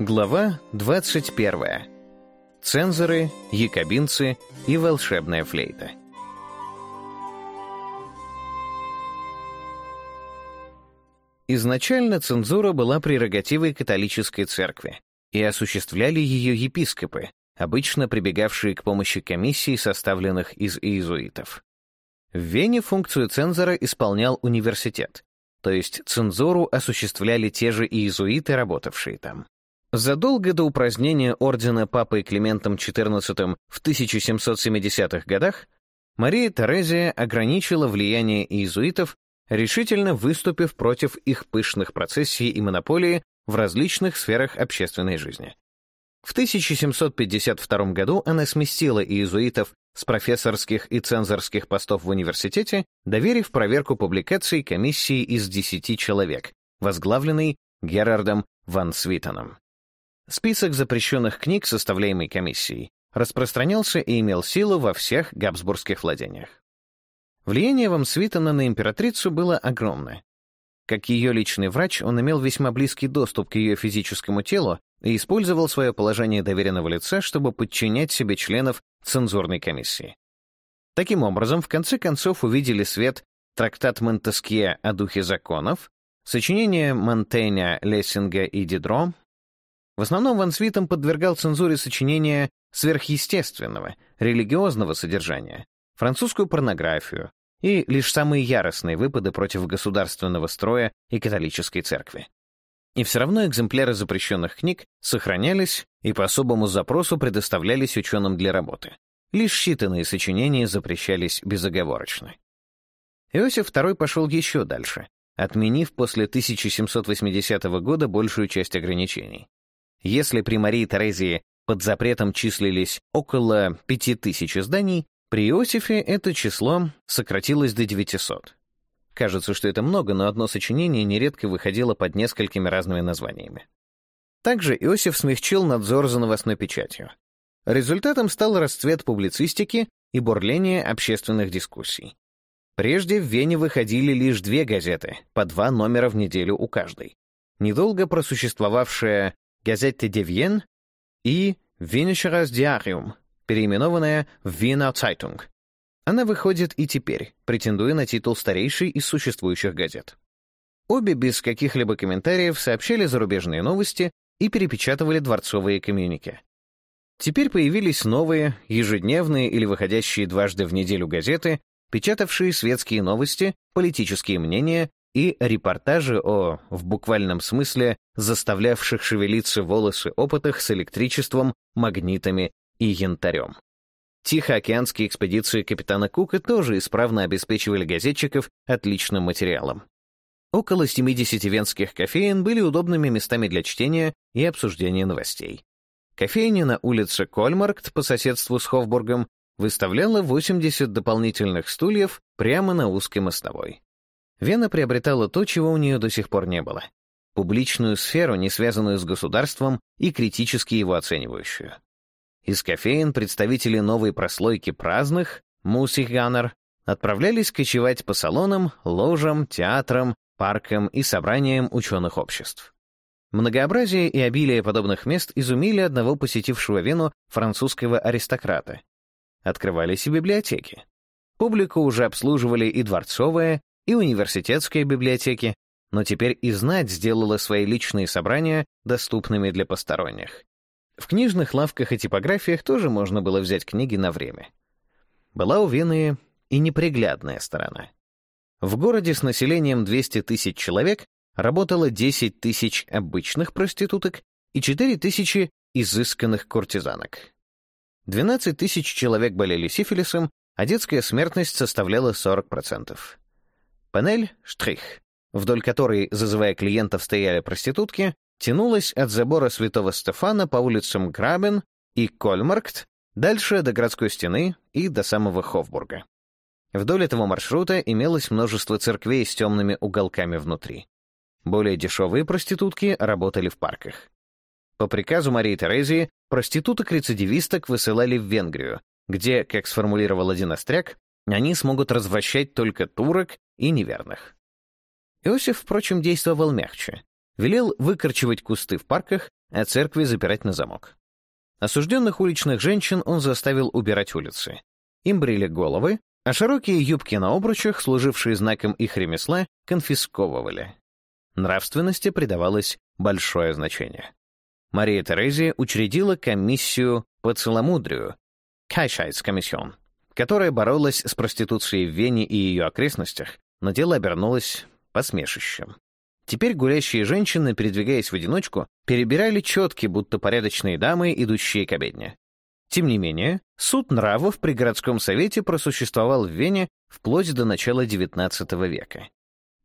Глава 21. Цензоры, якобинцы и волшебная флейта. Изначально цензура была прерогативой католической церкви, и осуществляли ее епископы, обычно прибегавшие к помощи комиссий, составленных из иезуитов. В Вене функцию цензора исполнял университет, то есть цензуру осуществляли те же иезуиты, работавшие там. Задолго до упразднения ордена папой Климентом XIV в 1770-х годах Мария Терезия ограничила влияние иезуитов, решительно выступив против их пышных процессий и монополии в различных сферах общественной жизни. В 1752 году она сместила иезуитов с профессорских и цензорских постов в университете, доверив проверку публикаций комиссии из 10 человек, возглавленной Герардом Ван Свитоном. Список запрещенных книг, составляемый комиссией, распространялся и имел силу во всех габсбургских владениях. Влияние Вам Свитона на императрицу было огромное. Как ее личный врач, он имел весьма близкий доступ к ее физическому телу и использовал свое положение доверенного лица, чтобы подчинять себе членов цензурной комиссии. Таким образом, в конце концов увидели свет трактат Монтескье о духе законов, сочинение Монтеня, Лессинга и Дидро, в основном Ван Свитом подвергал цензуре сочинения сверхъестественного, религиозного содержания, французскую порнографию и лишь самые яростные выпады против государственного строя и католической церкви. И все равно экземпляры запрещенных книг сохранялись и по особому запросу предоставлялись ученым для работы. Лишь считанные сочинения запрещались безоговорочно. Иосиф II пошел еще дальше, отменив после 1780 года большую часть ограничений. Если при Марии Терезии под запретом числились около 5000 изданий, при Иосифе это число сократилось до 900. Кажется, что это много, но одно сочинение нередко выходило под несколькими разными названиями. Также Иосиф смягчил надзор за новостной печатью. Результатом стал расцвет публицистики и бурление общественных дискуссий. Прежде в Вене выходили лишь две газеты, по два номера в неделю у каждой. Недолго просуществовавшая «Gazette de Vienne» и «Wienerisches Diarium», переименованная в «Wiener Zeitung». Она выходит и теперь, претендуя на титул старейшей из существующих газет. Обе без каких-либо комментариев сообщали зарубежные новости и перепечатывали дворцовые коммюнике. Теперь появились новые, ежедневные или выходящие дважды в неделю газеты, печатавшие светские новости, политические мнения и репортажи о, в буквальном смысле, заставлявших шевелиться волосы опытах с электричеством, магнитами и янтарем. Тихоокеанские экспедиции капитана Кука тоже исправно обеспечивали газетчиков отличным материалом. Около 70 венских кофеин были удобными местами для чтения и обсуждения новостей. Кофейня на улице Кольмаркт по соседству с Хофбургом выставляла 80 дополнительных стульев прямо на узкой мостовой. Вена приобретала то, чего у нее до сих пор не было — публичную сферу, не связанную с государством и критически его оценивающую. Из кофеин представители новой прослойки праздных, мусихганер, отправлялись кочевать по салонам, ложам, театрам, паркам и собраниям ученых обществ. Многообразие и обилие подобных мест изумили одного посетившего Вену французского аристократа. Открывались и библиотеки. Публику уже обслуживали и дворцовая, и университетские библиотеки, но теперь и знать сделала свои личные собрания доступными для посторонних. В книжных лавках и типографиях тоже можно было взять книги на время. Была у Вены и неприглядная сторона. В городе с населением 200 тысяч человек работало 10 тысяч обычных проституток и 4 тысячи изысканных куртизанок. 12 тысяч человек болели сифилисом, а детская смертность составляла 40%. Панель «Штрих», вдоль которой, зазывая клиентов, стояли проститутки, тянулась от забора Святого Стефана по улицам Грабен и Кольмаркт, дальше до городской стены и до самого Хофбурга. Вдоль этого маршрута имелось множество церквей с темными уголками внутри. Более дешевые проститутки работали в парках. По приказу Марии Терезии проституток-рецидивисток высылали в Венгрию, где, как сформулировал один остряк, они смогут развращать только турок и неверных. Иосиф, впрочем, действовал мягче. Велел выкорчевать кусты в парках, а церкви запирать на замок. Осужденных уличных женщин он заставил убирать улицы. Им брили головы, а широкие юбки на обручах, служившие знаком их ремесла, конфисковывали. Нравственности придавалось большое значение. Мария Терезия учредила комиссию по целомудрию Кайшайц комиссион, которая боролась с проституцией в Вене и ее окрестностях но дело обернулось посмешищем. Теперь гулящие женщины, передвигаясь в одиночку, перебирали четки, будто порядочные дамы, идущие к обедне. Тем не менее, суд нравов при городском совете просуществовал в Вене вплоть до начала XIX века.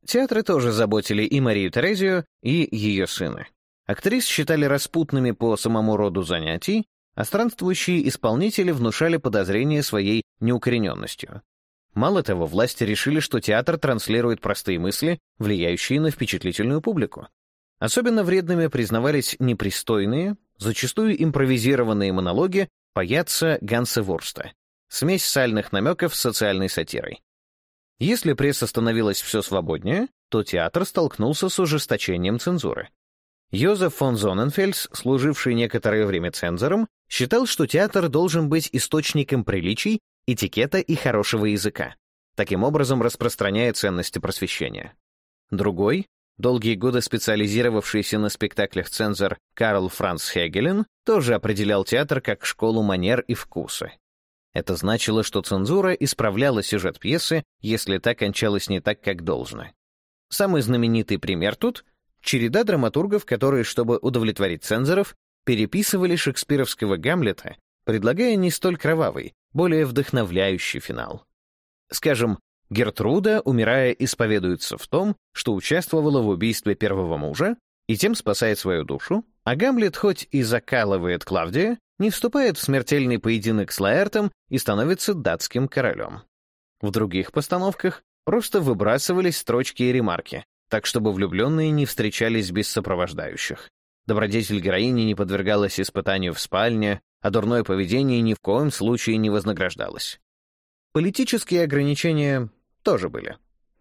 Театры тоже заботили и Марию Терезию, и ее сына. Актрис считали распутными по самому роду занятий, а странствующие исполнители внушали подозрение своей неукорененностью. Мало того, власти решили, что театр транслирует простые мысли, влияющие на впечатлительную публику. Особенно вредными признавались непристойные, зачастую импровизированные монологи паяца Ганса Ворста, смесь сальных намеков с социальной сатирой. Если пресса становилась все свободнее, то театр столкнулся с ужесточением цензуры. Йозеф фон Зоненфельс, служивший некоторое время цензором, считал, что театр должен быть источником приличий этикета и хорошего языка. Таким образом, распространяя ценности просвещения. Другой, долгие годы специализировавшийся на спектаклях цензор Карл Франц Хегелин, тоже определял театр как школу манер и вкуса. Это значило, что цензура исправляла сюжет пьесы, если та кончалась не так, как должно. Самый знаменитый пример тут — череда драматургов, которые, чтобы удовлетворить цензоров, переписывали шекспировского Гамлета предлагая не столь кровавый, более вдохновляющий финал. Скажем, Гертруда, умирая, исповедуется в том, что участвовала в убийстве первого мужа, и тем спасает свою душу, а Гамлет хоть и закалывает Клавдия, не вступает в смертельный поединок с Лаэртом и становится датским королем. В других постановках просто выбрасывались строчки и ремарки, так чтобы влюбленные не встречались без сопровождающих. Добродетель героини не подвергалась испытанию в спальне, а дурное поведение ни в коем случае не вознаграждалось. Политические ограничения тоже были.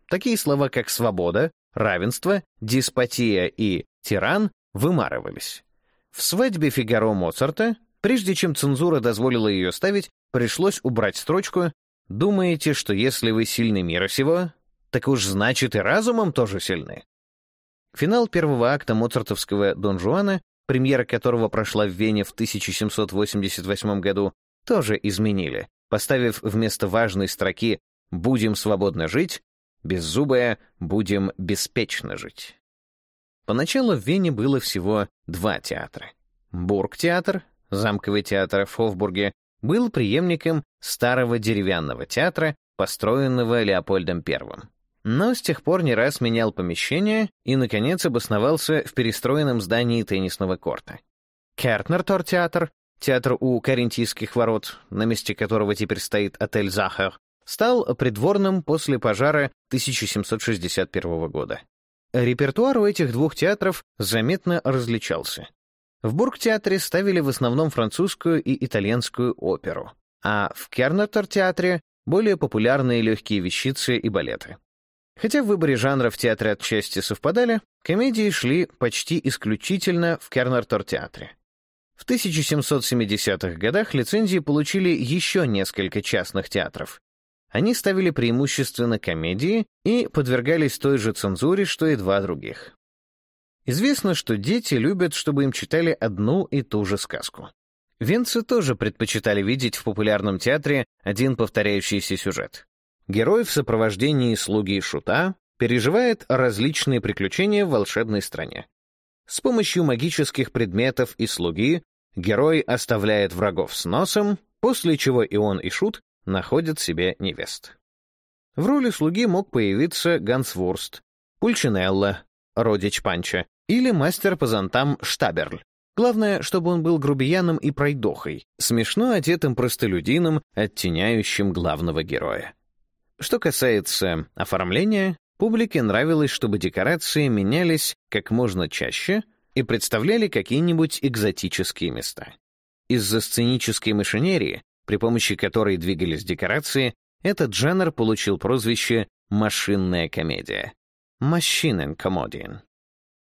Такие слова, как «свобода», «равенство», «деспотия» и «тиран» вымарывались. В «Свадьбе Фигаро Моцарта», прежде чем цензура дозволила ее ставить, пришлось убрать строчку «Думаете, что если вы сильны мира сего, так уж значит и разумом тоже сильны». Финал первого акта моцартовского «Дон Жуана» премьера которого прошла в Вене в 1788 году, тоже изменили, поставив вместо важной строки «Будем свободно жить» беззубое «Будем беспечно жить». Поначалу в Вене было всего два театра. Бургтеатр, замковый театр в Хофбурге, был преемником старого деревянного театра, построенного Леопольдом Первым но с тех пор не раз менял помещение и, наконец, обосновался в перестроенном здании теннисного корта. Кертнер-Тор-театр, театр у Карентийских ворот, на месте которого теперь стоит отель «Захар», стал придворным после пожара 1761 года. Репертуар у этих двух театров заметно различался. В Бургтеатре ставили в основном французскую и итальянскую оперу, а в Кернертер-театре — более популярные легкие вещицы и балеты. Хотя в выборе жанра в театре отчасти совпадали, комедии шли почти исключительно в Кернартор-театре. В 1770-х годах лицензии получили еще несколько частных театров. Они ставили преимущественно комедии и подвергались той же цензуре, что и два других. Известно, что дети любят, чтобы им читали одну и ту же сказку. Венцы тоже предпочитали видеть в популярном театре один повторяющийся сюжет. Герой в сопровождении слуги Шута переживает различные приключения в волшебной стране. С помощью магических предметов и слуги герой оставляет врагов с носом, после чего и он, и Шут находят себе невест. В роли слуги мог появиться Гансвурст, Пульчинелла, родич Панча, или мастер по зонтам Штаберль. Главное, чтобы он был грубияном и пройдохой, смешно одетым простолюдином, оттеняющим главного героя. Что касается оформления, публике нравилось, чтобы декорации менялись как можно чаще и представляли какие-нибудь экзотические места. Из-за сценической машинерии, при помощи которой двигались декорации, этот жанр получил прозвище «машинная комедия» — «машинен-комодиен».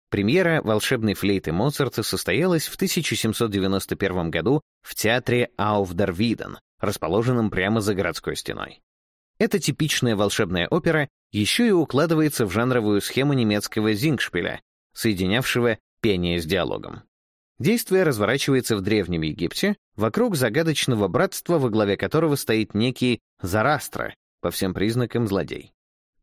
Премьера «Волшебной флейты Моцарта» состоялась в 1791 году в театре Ауфдервиден, расположенном прямо за городской стеной. Эта типичная волшебная опера еще и укладывается в жанровую схему немецкого зингшпиля, соединявшего пение с диалогом. Действие разворачивается в Древнем Египте, вокруг загадочного братства, во главе которого стоит некий Зарастра, по всем признакам злодей.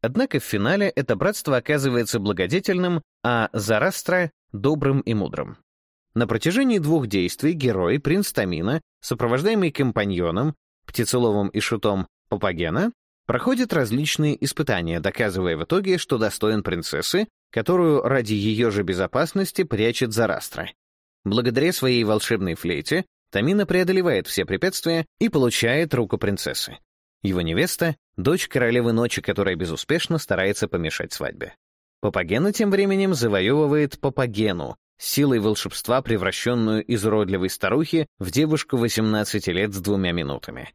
Однако в финале это братство оказывается благодетельным, а Зарастра — добрым и мудрым. На протяжении двух действий герой, принц Тамина, сопровождаемый компаньоном, птицеловым и шутом Папагена, проходит различные испытания, доказывая в итоге, что достоин принцессы, которую ради ее же безопасности прячет Зарастра. Благодаря своей волшебной флейте Тамина преодолевает все препятствия и получает руку принцессы. Его невеста — дочь королевы ночи, которая безуспешно старается помешать свадьбе. Папагена тем временем завоевывает Папагену, силой волшебства превращенную из уродливой старухи в девушку 18 лет с двумя минутами.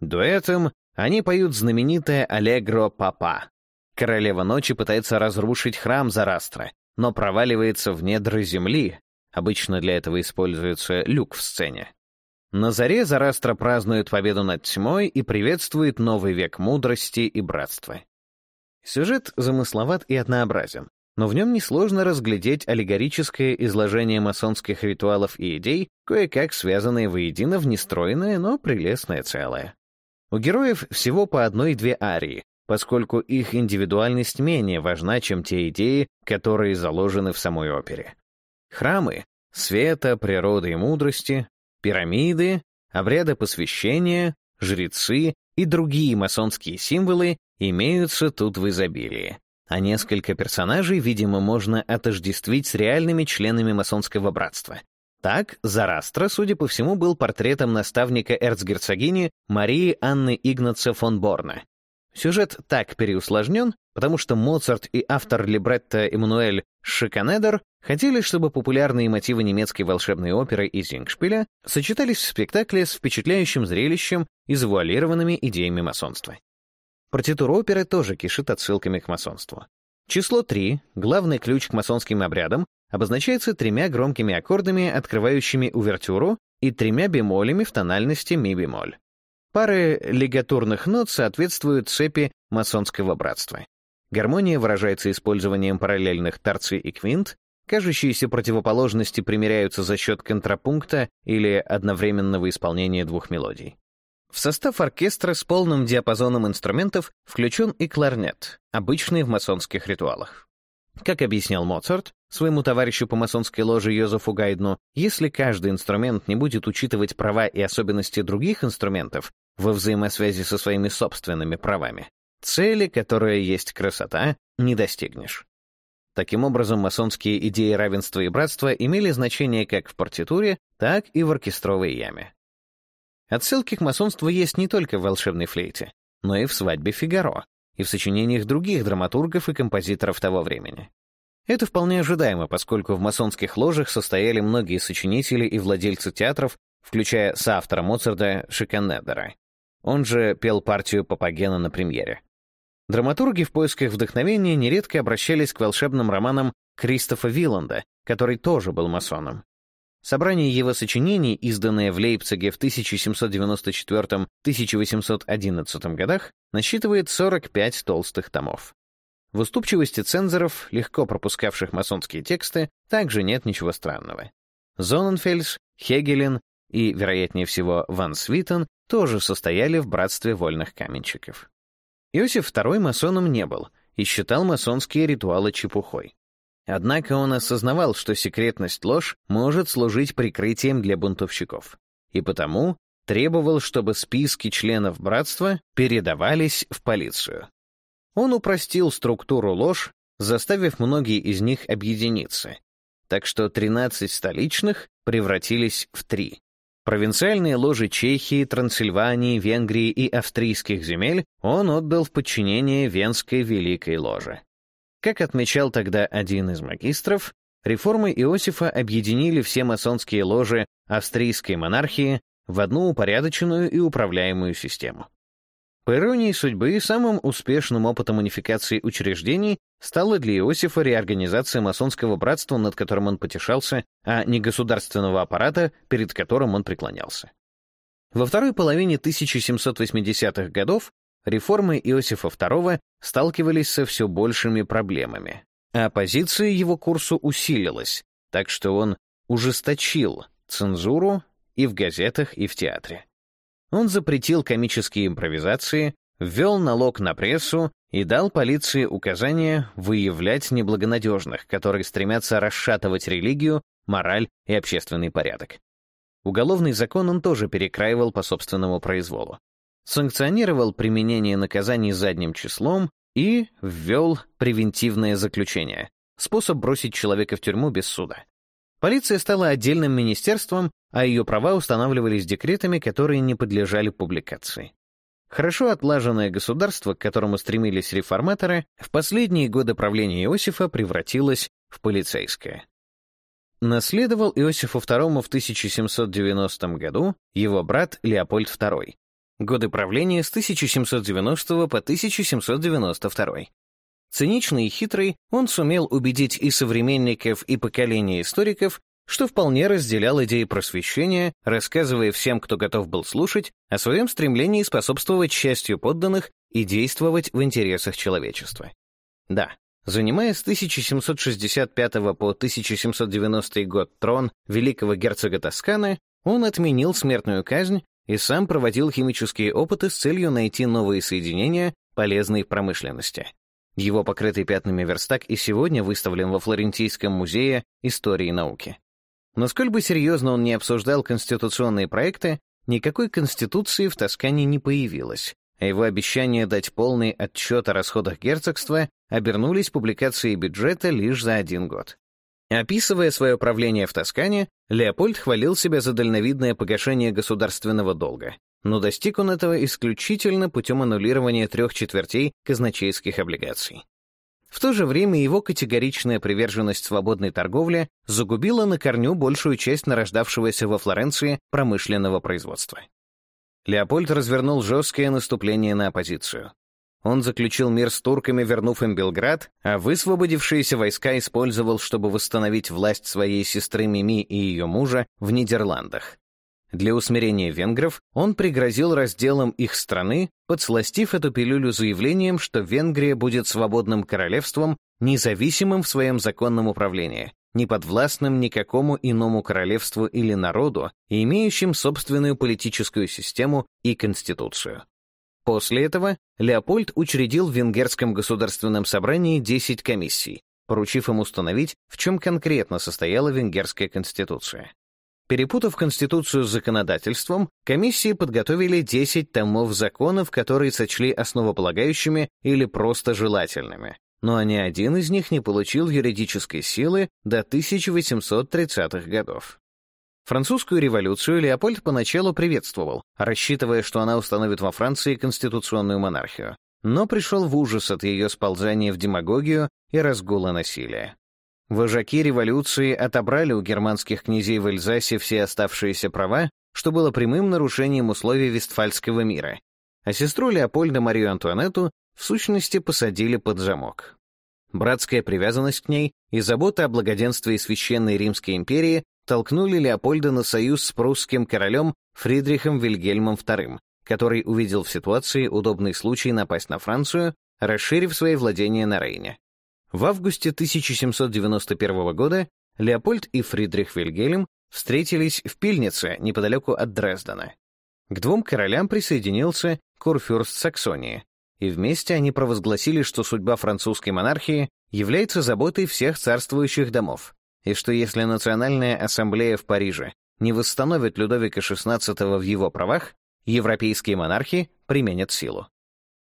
Дуэтом они поют знаменитое «Аллегро Папа». Королева ночи пытается разрушить храм Зарастра, но проваливается в недра земли. Обычно для этого используется люк в сцене. На заре Зарастра празднует победу над тьмой и приветствует новый век мудрости и братства. Сюжет замысловат и однообразен, но в нем несложно разглядеть аллегорическое изложение масонских ритуалов и идей, кое-как связанные воедино в нестроенное, но прелестное целое. У героев всего по одной-две арии, поскольку их индивидуальность менее важна, чем те идеи, которые заложены в самой опере. Храмы — света, природы и мудрости, пирамиды, обряды посвящения, жрецы и другие масонские символы имеются тут в изобилии. А несколько персонажей, видимо, можно отождествить с реальными членами масонского братства. Так, Зарастра, судя по всему, был портретом наставника эрцгерцогини Марии Анны Игнаца фон Борна. Сюжет так переусложнен, потому что Моцарт и автор либретто Эммануэль Шиканедер хотели, чтобы популярные мотивы немецкой волшебной оперы и зингшпиля сочетались в спектакле с впечатляющим зрелищем и завуалированными идеями масонства. Партитура оперы тоже кишит отсылками к масонству. Число 3, главный ключ к масонским обрядам, обозначается тремя громкими аккордами, открывающими увертюру, и тремя бемолями в тональности ми-бемоль. Пары лигатурных нот соответствуют цепи масонского братства. Гармония выражается использованием параллельных торций и квинт, кажущиеся противоположности примиряются за счет контрапункта или одновременного исполнения двух мелодий. В состав оркестра с полным диапазоном инструментов включен и кларнет, обычный в масонских ритуалах. Как объяснял Моцарт, своему товарищу по масонской ложе Йозефу Гайдну, если каждый инструмент не будет учитывать права и особенности других инструментов во взаимосвязи со своими собственными правами, цели, которая есть красота, не достигнешь. Таким образом, масонские идеи равенства и братства имели значение как в партитуре, так и в оркестровой яме. Отсылки к масонству есть не только в «Волшебной флейте», но и в «Свадьбе Фигаро», и в сочинениях других драматургов и композиторов того времени. Это вполне ожидаемо, поскольку в масонских ложах состояли многие сочинители и владельцы театров, включая соавтора Моцарда Шикенедера. Он же пел партию Папагена на премьере. Драматурги в поисках вдохновения нередко обращались к волшебным романам Кристофа Вилланда, который тоже был масоном. Собрание его сочинений, изданное в Лейпциге в 1794-1811 годах, насчитывает 45 толстых томов. В уступчивости цензоров, легко пропускавших масонские тексты, также нет ничего странного. Зоненфельс, Хегелин и, вероятнее всего, Ван Свитен тоже состояли в братстве вольных каменщиков. Иосиф II масоном не был и считал масонские ритуалы чепухой. Однако он осознавал, что секретность ложь может служить прикрытием для бунтовщиков, и потому требовал, чтобы списки членов братства передавались в полицию. Он упростил структуру лож, заставив многие из них объединиться, так что 13 столичных превратились в три. Провинциальные ложи Чехии, Трансильвании, Венгрии и австрийских земель он отдал в подчинение Венской Великой Ложе. Как отмечал тогда один из магистров, реформы Иосифа объединили все масонские ложи австрийской монархии в одну упорядоченную и управляемую систему. По иронии судьбы, самым успешным опытом унификации учреждений стала для Иосифа реорганизация масонского братства, над которым он потешался, а не государственного аппарата, перед которым он преклонялся. Во второй половине 1780-х годов реформы Иосифа II сталкивались со все большими проблемами, а оппозиция его курсу усилилась, так что он ужесточил цензуру и в газетах, и в театре. Он запретил комические импровизации, ввел налог на прессу и дал полиции указание выявлять неблагонадежных, которые стремятся расшатывать религию, мораль и общественный порядок. Уголовный закон он тоже перекраивал по собственному произволу. Санкционировал применение наказаний задним числом и ввел превентивное заключение, способ бросить человека в тюрьму без суда. Полиция стала отдельным министерством а ее права устанавливались декретами, которые не подлежали публикации. Хорошо отлаженное государство, к которому стремились реформаторы, в последние годы правления Иосифа превратилось в полицейское. Наследовал Иосифу II в 1790 году его брат Леопольд II. Годы правления с 1790 по 1792. Циничный и хитрый, он сумел убедить и современников, и поколение историков, что вполне разделял идеи просвещения, рассказывая всем, кто готов был слушать, о своем стремлении способствовать счастью подданных и действовать в интересах человечества. Да, занимая с 1765 по 1790 год трон великого герцога Тосканы, он отменил смертную казнь и сам проводил химические опыты с целью найти новые соединения, полезные в промышленности. Его покрытый пятнами верстак и сегодня выставлен во Флорентийском музее истории науки. Но сколь бы серьезно он не обсуждал конституционные проекты, никакой конституции в Тоскане не появилось, а его обещание дать полный отчет о расходах герцогства обернулись публикацией бюджета лишь за один год. Описывая свое правление в Тоскане, Леопольд хвалил себя за дальновидное погашение государственного долга, но достиг он этого исключительно путем аннулирования трех четвертей казначейских облигаций. В то же время его категоричная приверженность свободной торговле загубила на корню большую часть нарождавшегося во Флоренции промышленного производства. Леопольд развернул жесткое наступление на оппозицию. Он заключил мир с турками, вернув им Белград, а высвободившиеся войска использовал, чтобы восстановить власть своей сестры Мими и ее мужа в Нидерландах. Для усмирения венгров он пригрозил разделом их страны, подсластив эту пилюлю заявлением, что Венгрия будет свободным королевством, независимым в своем законном управлении, не подвластным никакому иному королевству или народу и имеющим собственную политическую систему и конституцию. После этого Леопольд учредил в Венгерском государственном собрании 10 комиссий, поручив им установить, в чем конкретно состояла Венгерская конституция. Перепутав Конституцию с законодательством, комиссии подготовили 10 томов законов, которые сочли основополагающими или просто желательными. Но ни один из них не получил юридической силы до 1830-х годов. Французскую революцию Леопольд поначалу приветствовал, рассчитывая, что она установит во Франции конституционную монархию, но пришел в ужас от ее сползания в демагогию и разгула насилия. Вожаки революции отобрали у германских князей в Эльзасе все оставшиеся права, что было прямым нарушением условий Вестфальского мира, а сестру Леопольда Марию Антуанетту в сущности посадили под замок. Братская привязанность к ней и забота о благоденствии Священной Римской империи толкнули Леопольда на союз с прусским королем Фридрихом Вильгельмом II, который увидел в ситуации удобный случай напасть на Францию, расширив свои владения на Рейне. В августе 1791 года Леопольд и Фридрих Вильгельм встретились в Пильнице, неподалеку от Дрездена. К двум королям присоединился Курфюрст Саксонии, и вместе они провозгласили, что судьба французской монархии является заботой всех царствующих домов, и что если Национальная ассамблея в Париже не восстановит Людовика XVI в его правах, европейские монархи применят силу.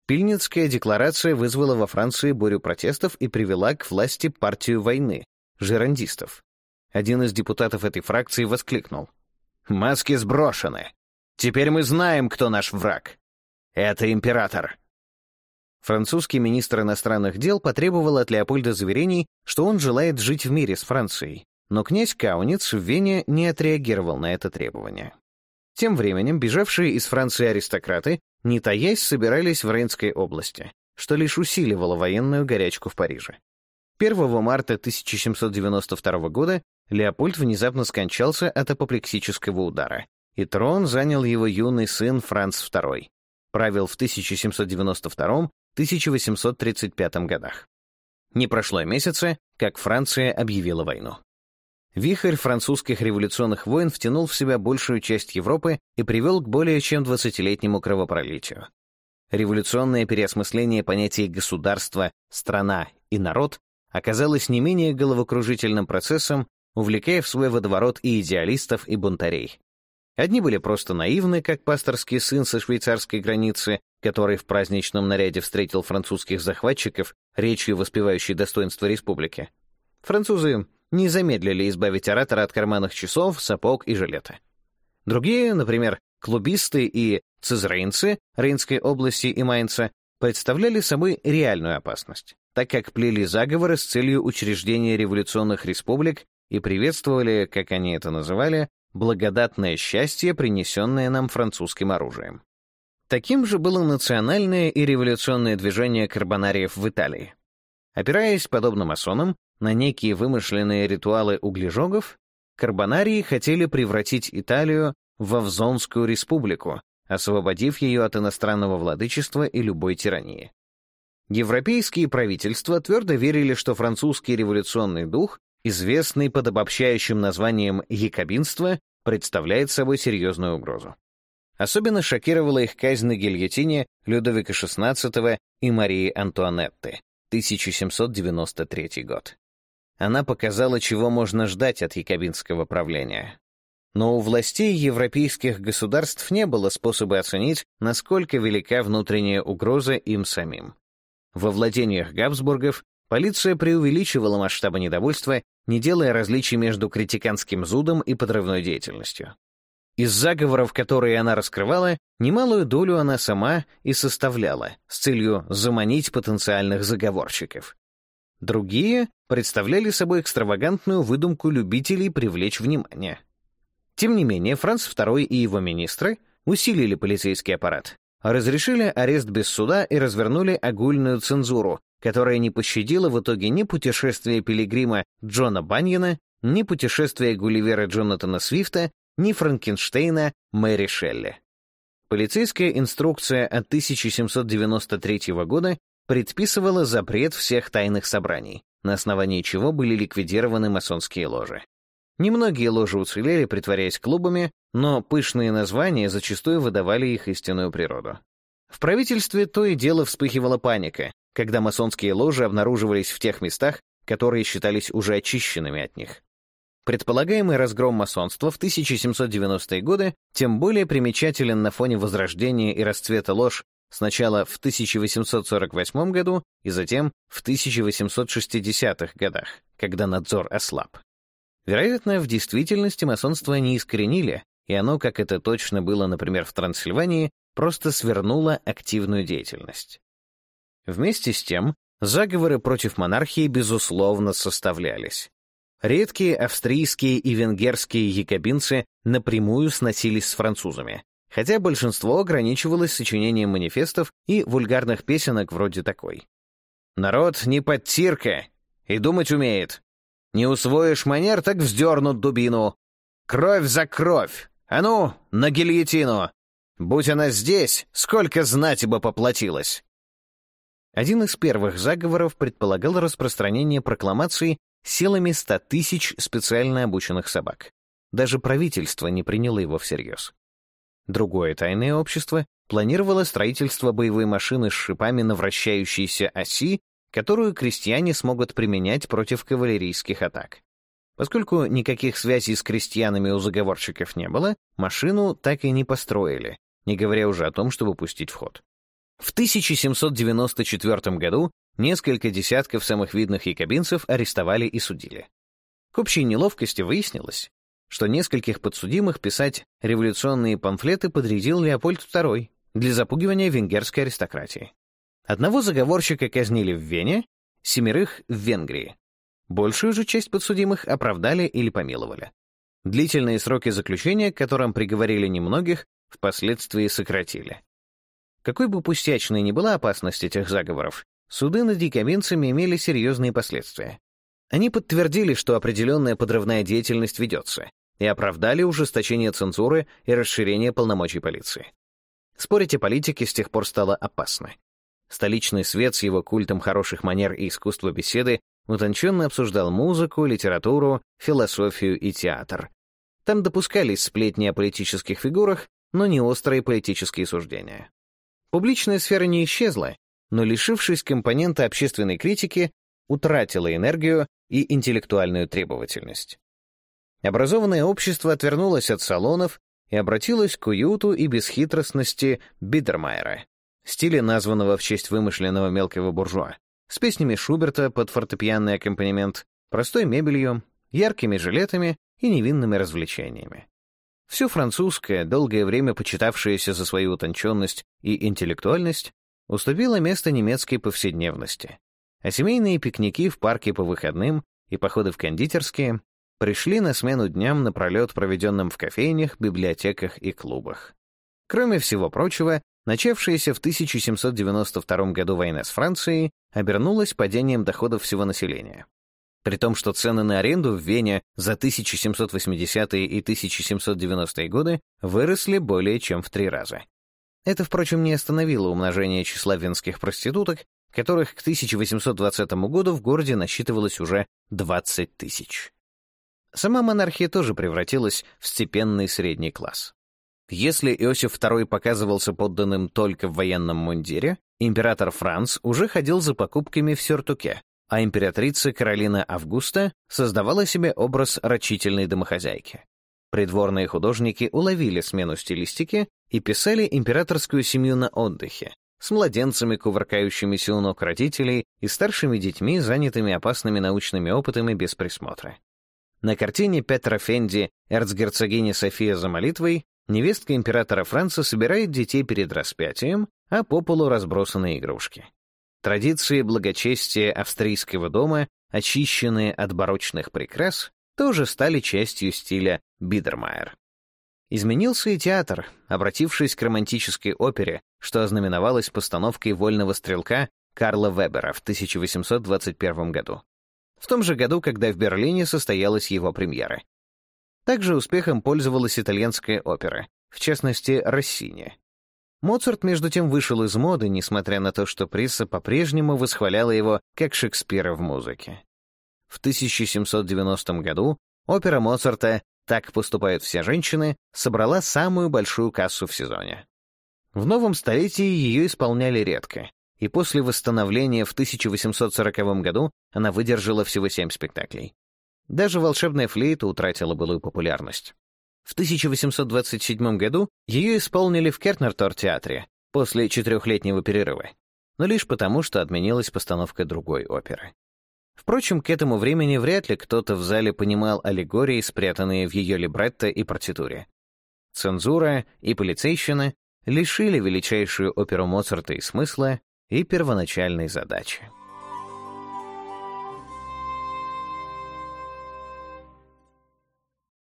Пильницкая декларация вызвала во Франции бурю протестов и привела к власти партию войны — жирандистов. Один из депутатов этой фракции воскликнул. «Маски сброшены! Теперь мы знаем, кто наш враг! Это император!» Французский министр иностранных дел потребовал от Леопольда заверений, что он желает жить в мире с Францией, но князь Кауниц в Вене не отреагировал на это требование. Тем временем бежавшие из Франции аристократы не таясь, собирались в Рейнской области, что лишь усиливало военную горячку в Париже. 1 марта 1792 года Леопольд внезапно скончался от апоплексического удара, и трон занял его юный сын Франц II. Правил в 1792-1835 годах. Не прошло месяца, как Франция объявила войну. Вихрь французских революционных войн втянул в себя большую часть Европы и привел к более чем 20-летнему кровопролитию. Революционное переосмысление понятий «государство», «страна» и «народ» оказалось не менее головокружительным процессом, увлекая в свой водоворот и идеалистов, и бунтарей. Одни были просто наивны, как пасторский сын со швейцарской границы, который в праздничном наряде встретил французских захватчиков речью, воспевающей достоинство республики. Французы не замедлили избавить оратора от карманных часов, сапог и жилета. Другие, например, клубисты и цизрейнцы Рейнской области и Майнца, представляли собой реальную опасность, так как плели заговоры с целью учреждения революционных республик и приветствовали, как они это называли, благодатное счастье, принесенное нам французским оружием. Таким же было национальное и революционное движение карбонариев в Италии. Опираясь, подобно масонам, на некие вымышленные ритуалы углежогов, карбонарии хотели превратить Италию в авзонскую республику, освободив ее от иностранного владычества и любой тирании. Европейские правительства твердо верили, что французский революционный дух, известный под обобщающим названием «якобинство», представляет собой серьезную угрозу. Особенно шокировала их казнь на гильотине Людовика XVI и Марии Антуанетты, 1793 год. Она показала, чего можно ждать от якобинского правления. Но у властей европейских государств не было способа оценить, насколько велика внутренняя угроза им самим. Во владениях Габсбургов полиция преувеличивала масштабы недовольства, не делая различий между критиканским зудом и подрывной деятельностью. Из заговоров, которые она раскрывала, немалую долю она сама и составляла с целью заманить потенциальных заговорщиков. Другие представляли собой экстравагантную выдумку любителей привлечь внимание. Тем не менее, Франц II и его министры усилили полицейский аппарат, разрешили арест без суда и развернули огульную цензуру, которая не пощадила в итоге ни путешествия пилигрима Джона Баньена, ни путешествия Гулливера Джонатана Свифта, ни Франкенштейна Мэри Шелли. Полицейская инструкция от 1793 года предписывала запрет всех тайных собраний, на основании чего были ликвидированы масонские ложи. Немногие ложи уцелели, притворяясь клубами, но пышные названия зачастую выдавали их истинную природу. В правительстве то и дело вспыхивала паника, когда масонские ложи обнаруживались в тех местах, которые считались уже очищенными от них. Предполагаемый разгром масонства в 1790-е годы тем более примечателен на фоне возрождения и расцвета ложь сначала в 1848 году и затем в 1860-х годах, когда надзор ослаб. Вероятно, в действительности масонство не искоренили, и оно, как это точно было, например, в Трансильвании, просто свернуло активную деятельность. Вместе с тем, заговоры против монархии, безусловно, составлялись. Редкие австрийские и венгерские якобинцы напрямую сносились с французами, хотя большинство ограничивалось сочинением манифестов и вульгарных песенок вроде такой. «Народ не подтирка и думать умеет. Не усвоишь манер, так вздернут дубину. Кровь за кровь! А ну, на гильотину! Будь она здесь, сколько знать бы поплатилась!» Один из первых заговоров предполагал распространение прокламации силами 100 тысяч специально обученных собак. Даже правительство не приняло его всерьез. Другое тайное общество планировало строительство боевой машины с шипами на вращающейся оси, которую крестьяне смогут применять против кавалерийских атак. Поскольку никаких связей с крестьянами у заговорщиков не было, машину так и не построили, не говоря уже о том, чтобы пустить в ход. В 1794 году Несколько десятков самых видных якобинцев арестовали и судили. К общей неловкости выяснилось, что нескольких подсудимых писать революционные памфлеты подрядил Леопольд II для запугивания венгерской аристократии. Одного заговорщика казнили в Вене, семерых — в Венгрии. Большую же часть подсудимых оправдали или помиловали. Длительные сроки заключения, к которым приговорили немногих, впоследствии сократили. Какой бы пустячной ни была опасность этих заговоров, Суды над якобинцами имели серьезные последствия. Они подтвердили, что определенная подрывная деятельность ведется, и оправдали ужесточение цензуры и расширение полномочий полиции. Спорить о политике с тех пор стало опасно. Столичный свет с его культом хороших манер и искусства беседы утонченно обсуждал музыку, литературу, философию и театр. Там допускались сплетни о политических фигурах, но не острые политические суждения. Публичная сфера не исчезла, но, лишившись компонента общественной критики, утратила энергию и интеллектуальную требовательность. Образованное общество отвернулось от салонов и обратилось к уюту и бесхитростности Бидермайера, стиле названного в честь вымышленного мелкого буржуа, с песнями Шуберта под фортепианный аккомпанемент, простой мебелью, яркими жилетами и невинными развлечениями. Все французское, долгое время почитавшееся за свою утонченность и интеллектуальность, Уступила место немецкой повседневности, а семейные пикники в парке по выходным и походы в кондитерские пришли на смену дням напролет, проведенным в кофейнях, библиотеках и клубах. Кроме всего прочего, начавшаяся в 1792 году война с Францией обернулась падением доходов всего населения. При том, что цены на аренду в Вене за 1780-е и 1790-е годы выросли более чем в три раза. Это, впрочем, не остановило умножение числа венских проституток, которых к 1820 году в городе насчитывалось уже 20 тысяч. Сама монархия тоже превратилась в степенный средний класс. Если Иосиф II показывался подданным только в военном мундире, император Франц уже ходил за покупками в сюртуке, а императрица Каролина Августа создавала себе образ рачительной домохозяйки. Придворные художники уловили смену стилистики и писали императорскую семью на отдыхе, с младенцами, кувыркающимися у ног родителей, и старшими детьми, занятыми опасными научными опытами без присмотра. На картине Петра Фенди «Эрцгерцогиня София за молитвой» невестка императора Франца собирает детей перед распятием, а по полу разбросаны игрушки. Традиции благочестия австрийского дома, очищенные от барочных прикрас, тоже стали частью стиля Бидермайер. Изменился и театр, обратившись к романтической опере, что ознаменовалось постановкой «Вольного стрелка» Карла Вебера в 1821 году. В том же году, когда в Берлине состоялась его премьера. Также успехом пользовалась итальянская опера, в частности, Россини. Моцарт, между тем, вышел из моды, несмотря на то, что пресса по-прежнему восхваляла его как Шекспира в музыке. В 1790 году опера Моцарта «Так поступают все женщины» собрала самую большую кассу в сезоне. В новом столетии ее исполняли редко, и после восстановления в 1840 году она выдержала всего семь спектаклей. Даже волшебная флейта утратила былую популярность. В 1827 году ее исполнили в Кернертор-театре после четырехлетнего перерыва, но лишь потому, что отменилась постановка другой оперы. Впрочем, к этому времени вряд ли кто-то в зале понимал аллегории, спрятанные в ее либретто и партитуре. Цензура и полицейщина лишили величайшую оперу Моцарта и смысла, и первоначальной задачи.